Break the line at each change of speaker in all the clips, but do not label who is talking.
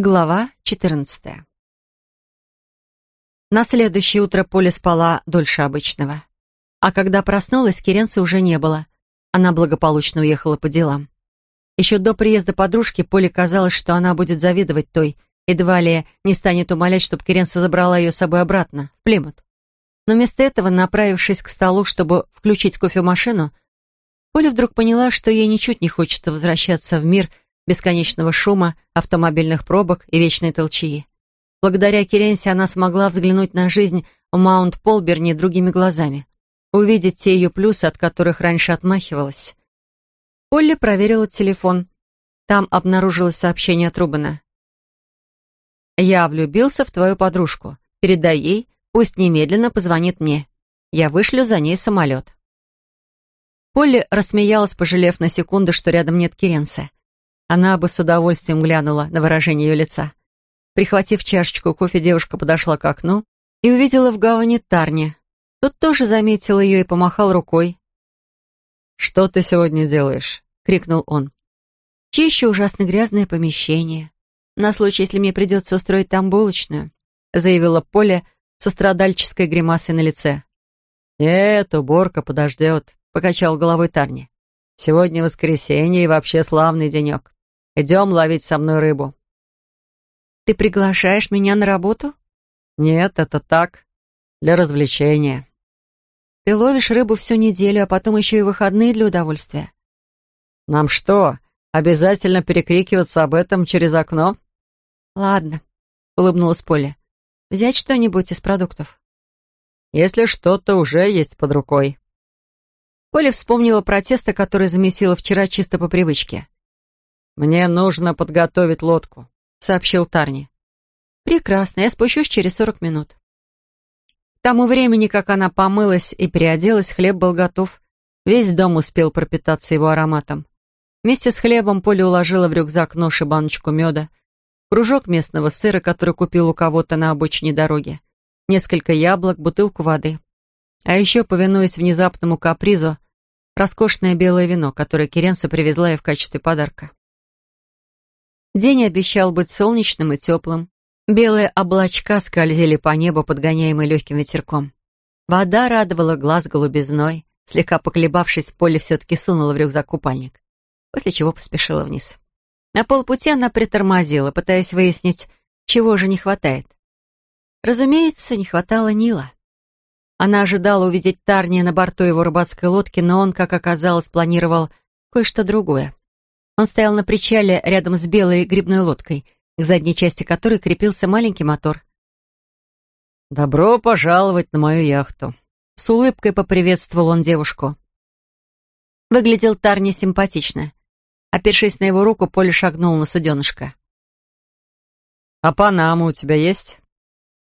Глава 14 На следующее утро Поля спала дольше обычного. А когда проснулась, Керенса уже не было. Она благополучно уехала по делам. Еще до приезда подружки Поле казалось, что она будет завидовать той, едва ли не станет умолять, чтобы Керенса забрала ее с собой обратно, в Плимут. Но вместо этого, направившись к столу, чтобы включить кофемашину, Поля вдруг поняла, что ей ничуть не хочется возвращаться в мир бесконечного шума, автомобильных пробок и вечной толчии. Благодаря Керенсе она смогла взглянуть на жизнь в Маунт-Полберне другими глазами, увидеть те ее плюсы, от которых раньше отмахивалась. Полли проверила телефон. Там обнаружилось сообщение от Рубана. «Я влюбился в твою подружку. Передай ей, пусть немедленно позвонит мне. Я вышлю за ней самолет». Полли рассмеялась, пожалев на секунду, что рядом нет Керенса. Она бы с удовольствием глянула на выражение ее лица. Прихватив чашечку кофе, девушка подошла к окну и увидела в гавани Тарни. Тот тоже заметил ее и помахал рукой. «Что ты сегодня делаешь?» — крикнул он. «Чищу ужасно грязное помещение. На случай, если мне придется устроить там булочную», — заявила Поля со страдальческой гримасой на лице.
«Нет, уборка подождет», — покачал головой Тарни. «Сегодня воскресенье и вообще славный денек. Идем ловить со мной рыбу».
«Ты приглашаешь меня на работу?»
«Нет, это так, для развлечения».
«Ты ловишь рыбу всю неделю, а потом еще и выходные для удовольствия».
«Нам что, обязательно перекрикиваться об этом через окно?»
«Ладно», — улыбнулась Поля. «Взять что-нибудь из продуктов?»
«Если что-то уже есть под рукой».
Поля вспомнила про тесто, которое замесила вчера чисто по привычке.
«Мне нужно подготовить лодку», — сообщил Тарни.
«Прекрасно, я спущусь через сорок минут». К тому времени, как она помылась и переоделась, хлеб был готов. Весь дом успел пропитаться его ароматом. Вместе с хлебом Поля уложила в рюкзак нож и баночку меда, кружок местного сыра, который купил у кого-то на обочине дороги, несколько яблок, бутылку воды. А еще, повинуясь внезапному капризу, роскошное белое вино, которое Керенса привезла ей в качестве подарка. День обещал быть солнечным и теплым. Белые облачка скользили по небу, подгоняемые легким ветерком. Вода радовала глаз голубизной. Слегка поколебавшись, Поле все-таки сунула в рюкзак купальник, после чего поспешила вниз. На полпути она притормозила, пытаясь выяснить, чего же не хватает. Разумеется, не хватало Нила. Она ожидала увидеть Тарния на борту его рыбацкой лодки, но он, как оказалось, планировал кое-что другое. Он стоял на причале рядом с белой грибной лодкой, к задней части которой крепился маленький мотор.
«Добро пожаловать на мою яхту!»
С улыбкой поприветствовал он девушку. Выглядел Тарни симпатично. Опершись на его руку, Поле шагнул на суденышко.
«А Панама у тебя есть?»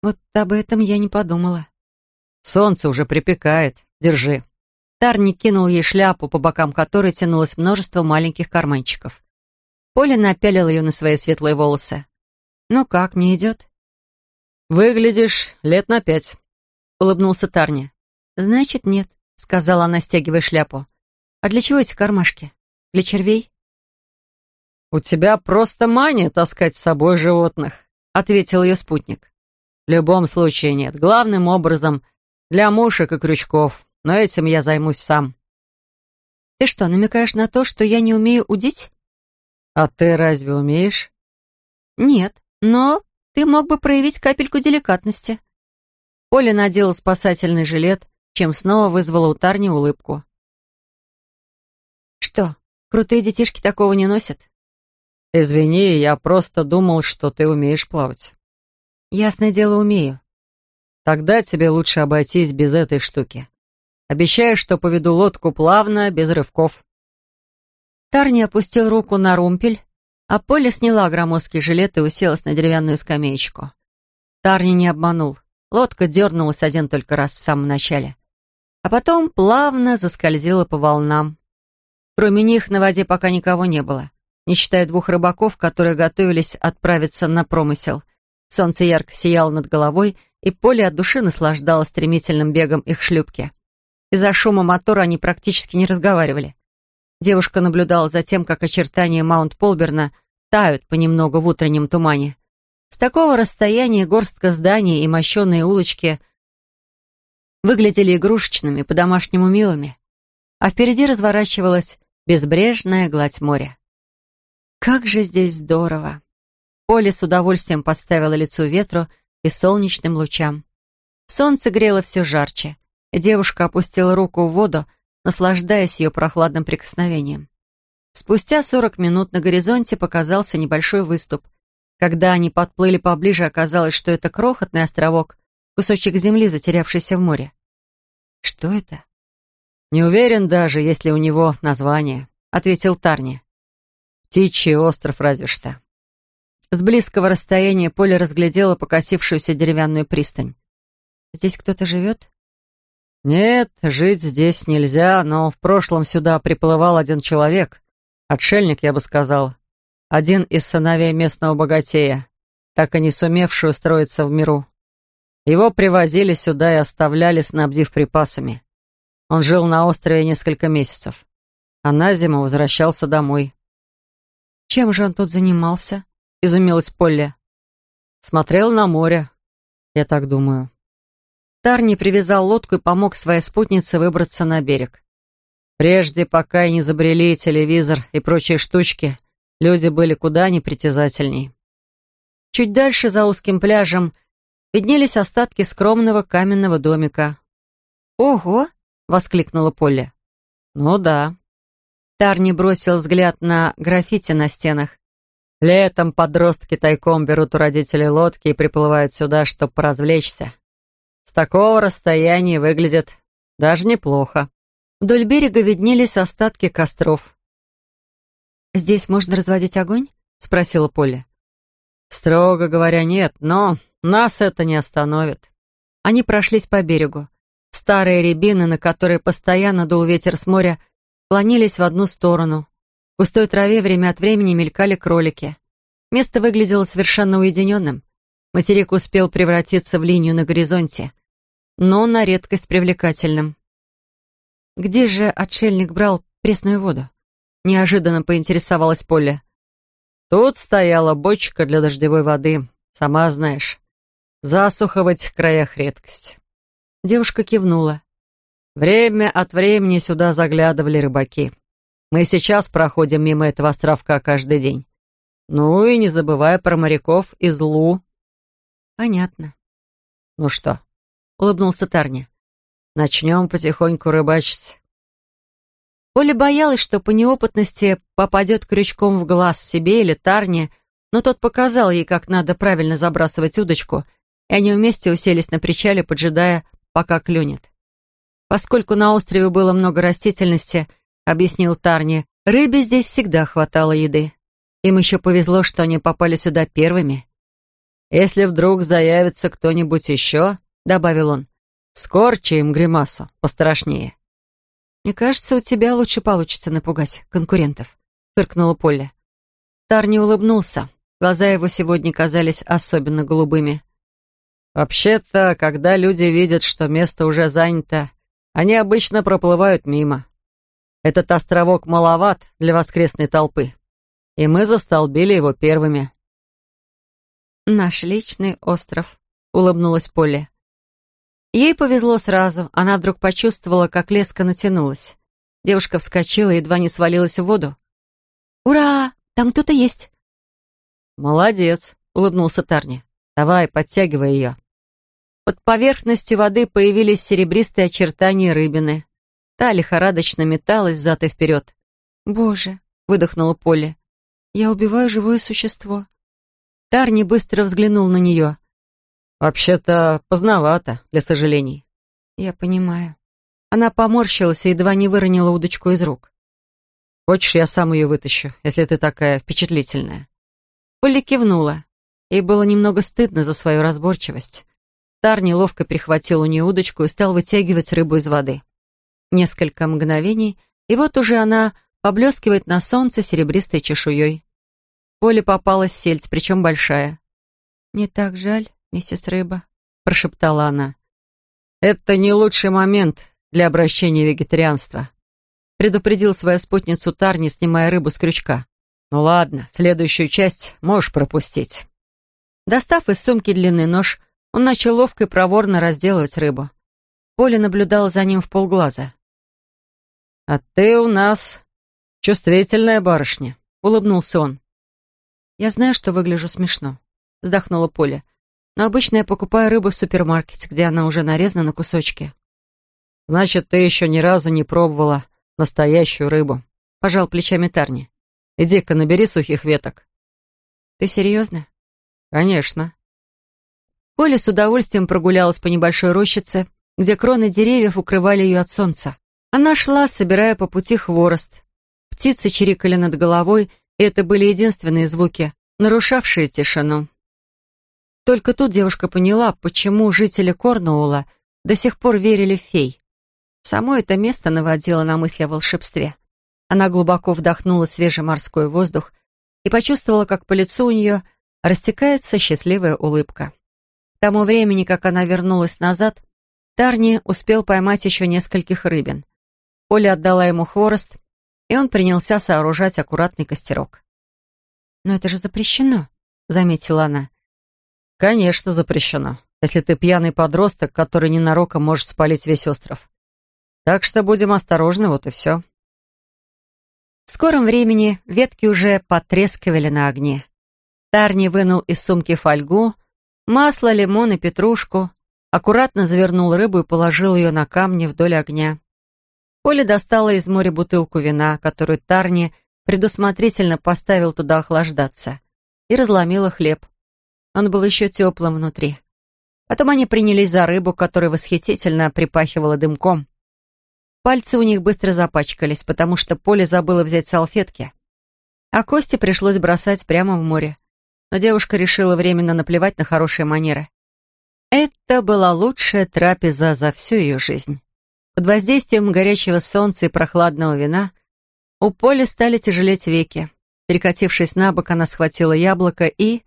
«Вот об этом я не подумала».
«Солнце уже припекает. Держи».
Тарни кинул ей шляпу, по бокам которой тянулось множество маленьких карманчиков. Поля напялил ее на свои светлые волосы. «Ну как, мне идет?»
«Выглядишь лет на пять», — улыбнулся Тарни.
«Значит, нет», — сказала она, стягивая шляпу. «А для чего эти кармашки? Для червей?»
«У тебя просто мания таскать с собой животных», — ответил ее спутник. «В любом случае нет. Главным образом для мушек и крючков но этим я займусь сам».
«Ты что, намекаешь на то, что я не умею удить?»
«А ты разве умеешь?»
«Нет, но ты мог бы проявить капельку деликатности». Оля надела спасательный жилет, чем снова вызвала у Тарни улыбку. «Что, крутые детишки такого не носят?»
«Извини, я просто думал, что ты умеешь плавать».
«Ясное дело, умею».
«Тогда тебе лучше обойтись без этой штуки. Обещаю, что поведу лодку плавно, без рывков».
Тарни опустил руку на румпель, а Поля сняла громоздкий жилет и уселась на деревянную скамеечку. Тарни не обманул. Лодка дернулась один только раз в самом начале. А потом плавно заскользила по волнам. Кроме них на воде пока никого не было, не считая двух рыбаков, которые готовились отправиться на промысел. Солнце ярко сияло над головой, и Поле от души наслаждалось стремительным бегом их шлюпки. Из-за шума мотора они практически не разговаривали. Девушка наблюдала за тем, как очертания Маунт-Полберна тают понемногу в утреннем тумане. С такого расстояния горстка зданий и мощеные улочки выглядели игрушечными, по-домашнему милыми, а впереди разворачивалась безбрежная гладь моря. Как же здесь здорово! Поле с удовольствием подставило лицо ветру и солнечным лучам. Солнце грело все жарче, девушка опустила руку в воду, наслаждаясь ее прохладным прикосновением. Спустя сорок минут на горизонте показался небольшой выступ. Когда они подплыли поближе, оказалось, что это крохотный островок, кусочек земли, затерявшийся в море. Что это? «Не уверен даже, есть ли у него название», — ответил Тарни. «Птичий остров разве что». С близкого расстояния Поле разглядела покосившуюся деревянную пристань. «Здесь кто-то живет?» «Нет, жить здесь нельзя, но в прошлом сюда приплывал один человек. Отшельник, я бы сказал. Один из сыновей местного богатея, так и не сумевший устроиться в миру. Его привозили сюда и оставляли, снабдив припасами. Он жил на острове несколько месяцев, а на зиму возвращался домой. «Чем же он тут занимался?» — изумилась Полли. «Смотрел на море, я так думаю». Тарни привязал лодку и помог своей спутнице выбраться на берег. Прежде, пока и не забрели телевизор и прочие штучки, люди были куда непритязательней. Чуть дальше, за узким пляжем, виднелись остатки скромного каменного домика. «Ого!» — воскликнула Полли. «Ну да». Тарни бросил взгляд на граффити на стенах. «Летом подростки тайком берут у родителей лодки и приплывают сюда, чтобы поразвлечься. С такого расстояния выглядит даже неплохо». Вдоль берега виднелись остатки костров. «Здесь можно разводить огонь?» — спросила Полли. «Строго говоря, нет, но нас это не остановит». Они прошлись по берегу. Старые рябины, на которые постоянно дул ветер с моря, клонились в одну сторону. В густой траве время от времени мелькали кролики. Место выглядело совершенно уединенным. Материк успел превратиться в линию на горизонте, но на редкость привлекательным. Где же отшельник брал пресную воду? Неожиданно поинтересовалась Полли. Тут стояла бочка для дождевой воды, сама знаешь. Засуха в этих краях редкость. Девушка кивнула. Время от времени сюда заглядывали рыбаки. Мы сейчас проходим мимо этого островка каждый день. Ну и не забывая про моряков из Лу. Понятно. Ну что, улыбнулся Тарни. Начнем потихоньку рыбачить. Оля боялась, что по неопытности попадет крючком в глаз себе или Тарне, но тот показал ей, как надо правильно забрасывать удочку, и они вместе уселись на причале, поджидая, пока клюнет. Поскольку на острове было много растительности, объяснил Тарни, рыбе здесь всегда хватало еды. Им еще повезло, что они попали сюда первыми. «Если вдруг заявится кто-нибудь еще», — добавил он, Скорчи им гримасу, пострашнее. «Мне кажется, у тебя лучше получится напугать конкурентов», — фыркнула Полли. Тарни улыбнулся. Глаза его сегодня казались особенно голубыми. «Вообще-то, когда люди видят, что место уже занято, они обычно проплывают мимо. Этот островок маловат для воскресной толпы, и мы застолбили его первыми». «Наш личный остров», — улыбнулась Полли. Ей повезло сразу. Она вдруг почувствовала, как леска натянулась. Девушка вскочила и едва не свалилась в воду. «Ура! Там кто-то есть!» «Молодец!» — улыбнулся Тарни. «Давай, подтягивай ее». Под поверхностью воды появились серебристые очертания рыбины. Та лихорадочно металась зад и вперед. «Боже!» — выдохнула Полли. «Я убиваю живое существо». Тарни быстро взглянул на нее. «Вообще-то поздновато, для сожалений». «Я понимаю». Она поморщилась и едва не выронила удочку из рук. «Хочешь, я сам ее вытащу, если ты такая впечатлительная?» Полли кивнула. Ей было немного стыдно за свою разборчивость. Тар неловко перехватил у нее удочку и стал вытягивать рыбу из воды. Несколько мгновений, и вот уже она поблескивает на солнце серебристой чешуей. Поле попалась сельдь, причем большая. «Не так жаль», миссис Рыба», — прошептала она. «Это не лучший момент для обращения в вегетарианство», — предупредил свою спутницу Тарни, снимая рыбу с крючка.
«Ну ладно, следующую часть можешь пропустить».
Достав из сумки длинный нож, он начал ловко и проворно разделывать рыбу. Поля наблюдала за ним в полглаза.
«А ты у нас чувствительная барышня», — улыбнулся он.
«Я знаю, что выгляжу смешно», — вздохнула Поля. «Но обычно я покупаю рыбу в супермаркете, где она уже нарезана на кусочки».
«Значит, ты еще ни разу не пробовала настоящую рыбу», — пожал плечами Тарни. «Иди-ка набери сухих веток».
«Ты серьезно?»
«Конечно».
Поля с удовольствием прогулялась по небольшой рощице, где кроны деревьев укрывали ее от солнца. Она шла, собирая по пути хворост. Птицы чирикали над головой, и это были единственные звуки, нарушавшие тишину. Только тут девушка поняла, почему жители Корнуула до сих пор верили в фей. Само это место наводило на мысли о волшебстве. Она глубоко вдохнула свежий морской воздух и почувствовала, как по лицу у нее растекается счастливая улыбка. К тому времени, как она вернулась назад, Тарни успел поймать еще нескольких рыбин. Оля отдала ему хворост, и он принялся сооружать аккуратный костерок. «Но это же запрещено», — заметила она.
«Конечно запрещено, если ты пьяный подросток, который ненароком может спалить весь остров. Так что будем осторожны, вот и все».
В скором времени ветки уже потрескивали на огне. Тарни вынул из сумки фольгу, масло, лимон и петрушку, аккуратно завернул рыбу и положил ее на камни вдоль огня. Поля достала из моря бутылку вина, которую Тарни предусмотрительно поставил туда охлаждаться, и разломила хлеб. Он был еще теплым внутри. Потом они принялись за рыбу, которая восхитительно припахивала дымком. Пальцы у них быстро запачкались, потому что Поле забыла взять салфетки. А кости пришлось бросать прямо в море. Но девушка решила временно наплевать на хорошие манеры. Это была лучшая трапеза за всю ее жизнь. Под воздействием горячего солнца и прохладного вина у Поли стали тяжелеть веки. Перекатившись на бок, она схватила яблоко и...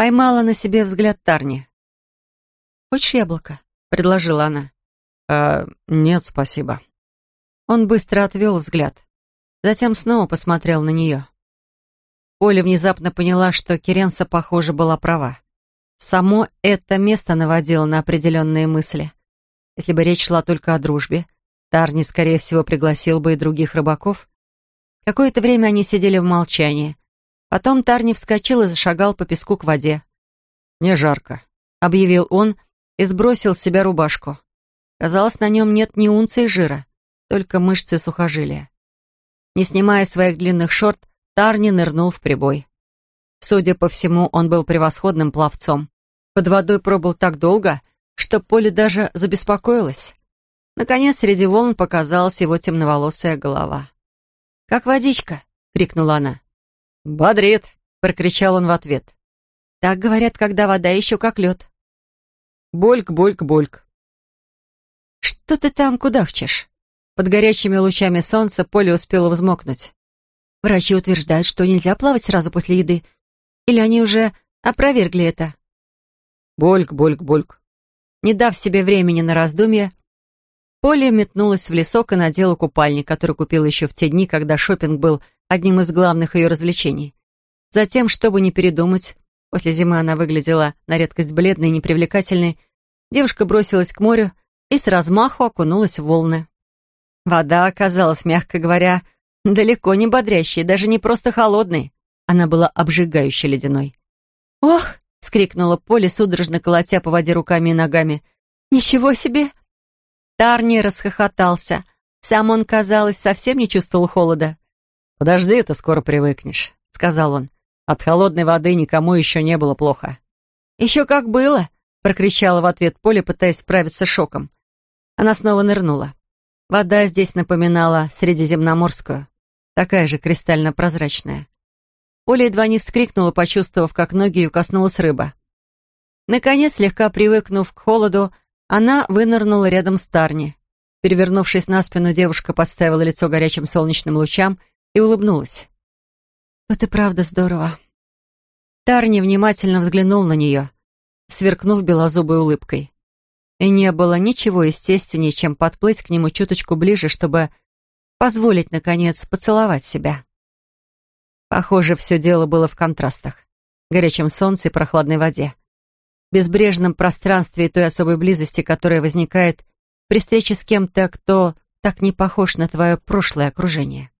поймала на себе взгляд Тарни. «Хочешь яблоко?» — предложила она.
«А, нет, спасибо».
Он быстро отвел взгляд. Затем снова посмотрел на нее. Оля внезапно поняла, что Керенса, похоже, была права. Само это место наводило на определенные мысли. Если бы речь шла только о дружбе, Тарни, скорее всего, пригласил бы и других рыбаков. Какое-то время они сидели в молчании. Потом Тарни вскочил и зашагал по песку к воде.
«Не жарко», —
объявил он и сбросил с себя рубашку. Казалось, на нем нет ни унции жира, только мышцы сухожилия. Не снимая своих длинных шорт, Тарни нырнул в прибой. Судя по всему, он был превосходным пловцом. Под водой пробыл так долго, что Поле даже забеспокоилась. Наконец, среди волн показалась его темноволосая голова. «Как водичка?» — крикнула она.
«Бодрит!» — прокричал он в ответ.
«Так говорят, когда вода еще как лед».
«Бульк, бульк, бульк».
«Что ты там кудахчешь?» Под горячими лучами солнца Поле успела взмокнуть. Врачи утверждают, что нельзя плавать сразу после еды. Или они уже опровергли это?
Бульк, бульк, бульк.
Не дав себе времени на раздумье, Поля метнулась в лесок и надела купальник, который купила еще в те дни, когда шопинг был одним из главных ее развлечений. Затем, чтобы не передумать, после зимы она выглядела на редкость бледной и непривлекательной, девушка бросилась к морю и с размаху окунулась в волны. Вода оказалась, мягко говоря, далеко не бодрящей, даже не просто холодной. Она была обжигающе ледяной. «Ох!» — скрикнула Поле, судорожно колотя по воде руками и ногами. «Ничего себе!» Тарни расхохотался. Сам он, казалось, совсем не чувствовал холода.
«Подожди, ты скоро привыкнешь», — сказал он. «От холодной воды никому еще не было плохо».
«Еще как было!» — прокричала в ответ Поле, пытаясь справиться с шоком. Она снова нырнула. Вода здесь напоминала средиземноморскую, такая же кристально-прозрачная. Оля едва не вскрикнула, почувствовав, как ноги ее коснулась рыба. Наконец, слегка привыкнув к холоду, она вынырнула рядом с Тарни. Перевернувшись на спину, девушка подставила лицо горячим солнечным лучам и улыбнулась. «Вот и правда здорово». Тарни внимательно взглянул на нее, сверкнув белозубой улыбкой. И не было ничего естественнее, чем подплыть к нему чуточку ближе, чтобы позволить, наконец, поцеловать себя. Похоже, все дело было в контрастах. Горячем солнце и прохладной воде. Безбрежном пространстве и той особой близости, которая возникает при встрече с кем-то, кто так не похож на твое прошлое окружение.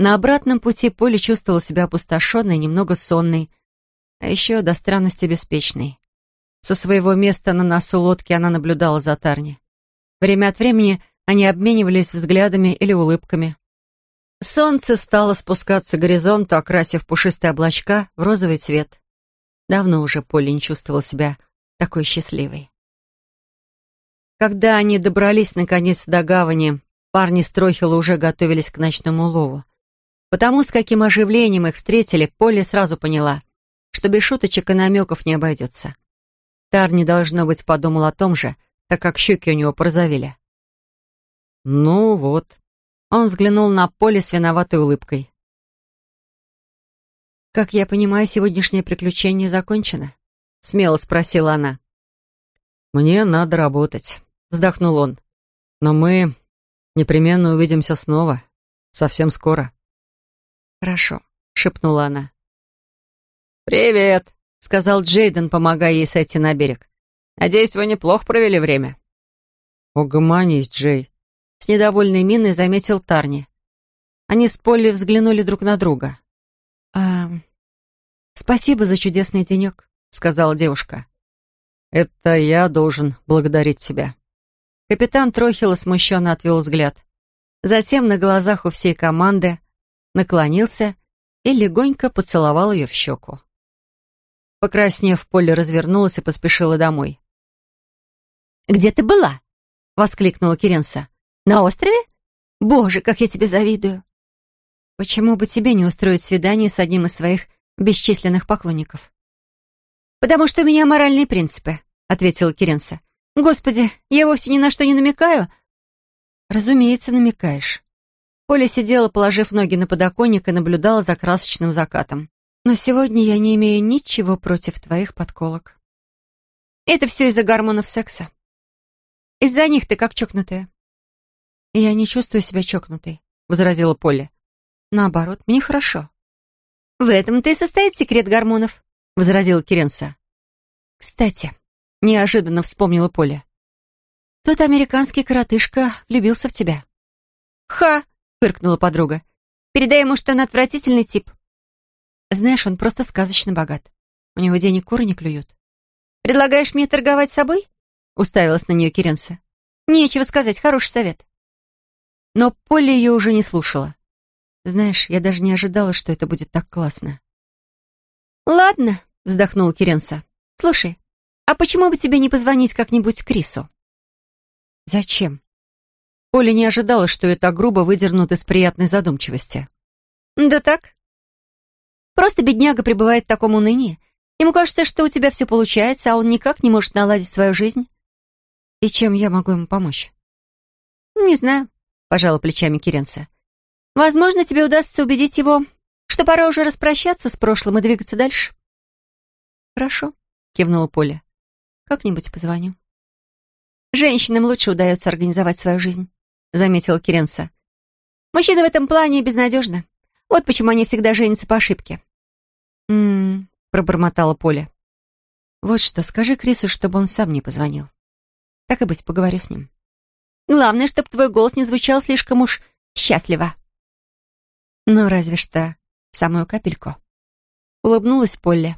На обратном пути Поле чувствовала себя опустошенной, немного сонной, а еще до странности беспечной. Со своего места на носу лодки она наблюдала за Тарни. Время от времени они обменивались взглядами или улыбками. Солнце стало спускаться к горизонту, окрасив пушистые облачка в розовый цвет. Давно уже Поле не чувствовал себя такой счастливой. Когда они добрались наконец до гавани, парни с Трохила уже готовились к ночному лову. Потому с каким оживлением их встретили, Поле сразу поняла, что без шуточек и намеков не обойдется. Тарни, должно быть, подумал о том же, так как щеки у него порозовели. «Ну вот», он взглянул на поле с виноватой улыбкой. «Как я понимаю, сегодняшнее приключение закончено?» — смело спросила она.
«Мне надо работать», — вздохнул он. «Но мы непременно увидимся снова. Совсем скоро».
«Хорошо», — шепнула она.
«Привет», —
сказал Джейден, помогая ей сойти на берег.
«Надеюсь, вы неплохо провели время».
«Угомонись, Джей», с недовольной миной заметил Тарни. Они с Полли взглянули друг на друга. «А, спасибо за чудесный денек», — сказала девушка.
«Это я должен благодарить тебя».
Капитан Трохила смущенно отвел взгляд. Затем на глазах у всей команды наклонился и легонько поцеловал ее в щеку. Покраснев, Полли развернулась и поспешила домой. «Где ты была?» — воскликнула Керенса. На острове? Боже, как я тебе завидую. Почему бы тебе не устроить свидание с одним из своих бесчисленных поклонников? Потому что у меня моральные принципы, ответила Киренса. Господи, я вовсе ни на что не намекаю. Разумеется, намекаешь. Поля сидела, положив ноги на подоконник и наблюдала за красочным закатом. Но сегодня я не имею ничего против твоих подколок. Это все из-за гормонов секса. Из-за них ты как чокнутая. «Я не чувствую себя чокнутой», — возразила Полли. «Наоборот, мне хорошо». «В этом-то и состоит секрет гормонов», — возразила Керенса. «Кстати», — неожиданно вспомнила Поля. «Тот американский коротышка влюбился в тебя». «Ха!» — фыркнула подруга. «Передай ему, что он отвратительный тип». «Знаешь, он просто сказочно богат. У него денег куры не клюют». «Предлагаешь мне торговать собой?» — уставилась на нее Керенса. «Нечего сказать, хороший совет». Но Полли ее уже не слушала. «Знаешь, я даже не ожидала, что это будет так классно». «Ладно», — вздохнул Керенса. «Слушай, а почему бы тебе не позвонить как-нибудь Крису?» «Зачем?» Поля не ожидала, что это грубо выдернут из приятной задумчивости. «Да так. Просто бедняга пребывает в таком унынии. Ему кажется, что у тебя все получается, а он никак не может наладить свою жизнь. И чем я могу ему помочь?» «Не знаю пожала плечами Киренса. «Возможно, тебе удастся убедить его, что пора уже распрощаться с прошлым и двигаться дальше». «Хорошо», — кивнула Поля. «Как-нибудь позвоню». «Женщинам лучше удается организовать свою жизнь», — заметила Киренса. «Мужчины в этом плане безнадежны. Вот почему они всегда женятся по ошибке». «М-м-м», пробормотала Поля. «Вот что, скажи Крису, чтобы он сам не позвонил. Так и быть, поговорю с ним». Главное, чтобы твой голос не звучал слишком уж счастливо. Ну, разве что самую капельку. Улыбнулась Полли.